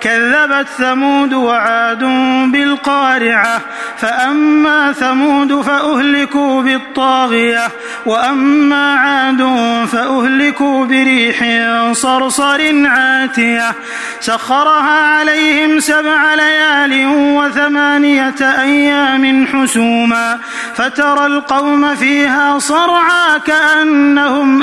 كذبت ثمود وعاد بالقارعة فأما ثمود فأهلكوا بالطاغية وأما عاد فأهلكوا بريح صرصر عاتية. سخرها عليهم سبع ليال وثمانية أيام حسوما فترى القوم فيها صرعى كأنهم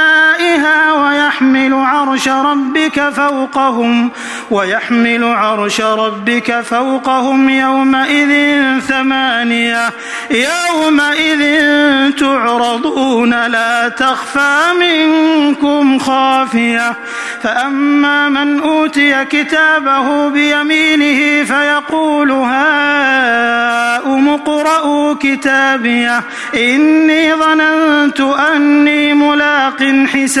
فيها ويحمل عرش ربك فوقهم ويحمل عرش ربك فوقهم يومئذ ثمانية يومئذ تعرضون لا تخفى منكم خافية فأما من أوتي كتابه بيمينه فيقول هاؤم اقرءوا كتابيه إني ظننت أني ملاق حسابي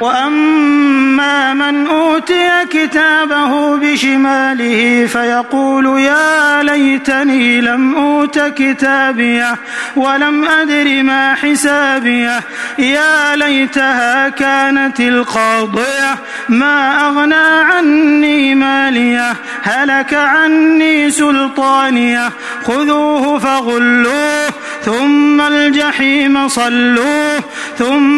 واما من اوتي كتابه بشماله فيقول يا ليتني لم اوت كتابيه ولم ادر ما حسابيه يا ليتها كانت القاضيه ما اغنى عني ماليه هلك عني سلطانيه خذوه فغلوه ثم الجحيم صلوه ثم